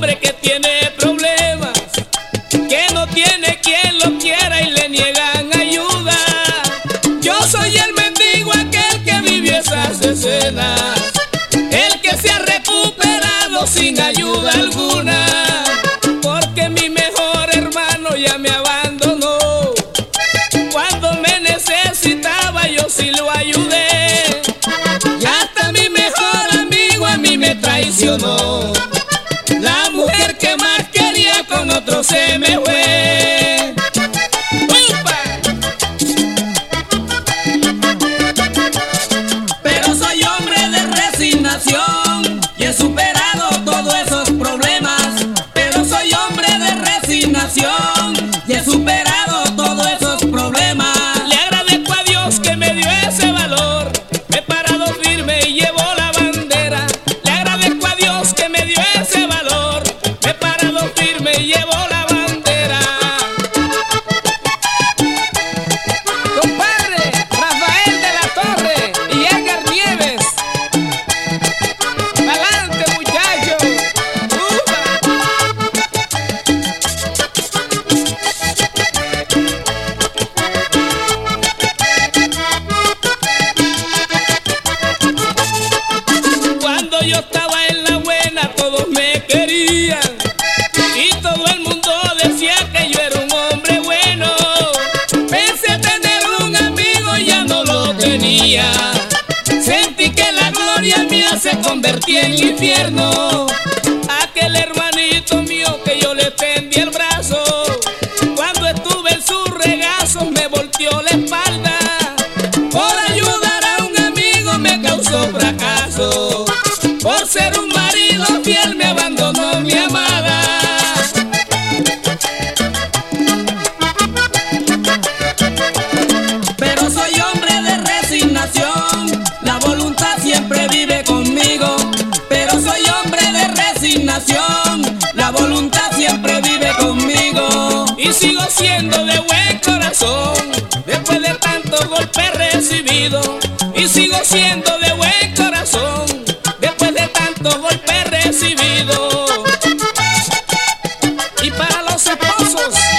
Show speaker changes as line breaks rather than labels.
hombre que tiene problemas, que no tiene quien lo quiera y le niegan ayuda. Yo soy el mendigo aquel que vivió esas escenas, el que se ha recuperado sin ayuda alguna. você, meu eu. gloria mía se convertía en infierno. Aquel hermanito mío que yo le tendí el brazo.
la voluntad siempre vive conmigo
y sigo siendo de buen corazón. Después de tanto golpe recibido y sigo siendo de buen corazón. Después de tanto golpe recibido y para los esposos.